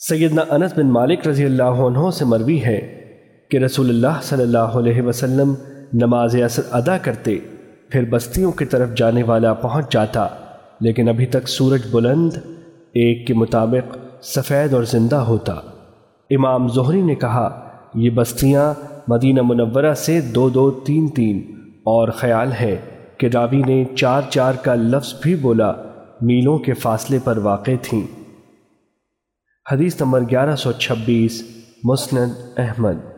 سیدنا انس بن مالک رضی اللہ عنہ سے مروی ہے کہ رسول اللہ صلی اللہ علیہ وسلم نماز اثر ادا کرتے پھر بستیوں کی طرف جانے والا پہنچ جاتا، لیکن ابھی تک سورج بلند، ایک کے مطابق سفید اور زندہ ہوتا۔ امام زہری نے کہا، یہ بستیاں مدینہ منورہ سے دو دو تین تین اور خیال ہے کہ راوی نے چار چار کا لفظ بھی بولا، میلوں کے فاصلے پر واقع تھیں۔ حدیث نمبر گیارہ سو چھبیس مسند احمد۔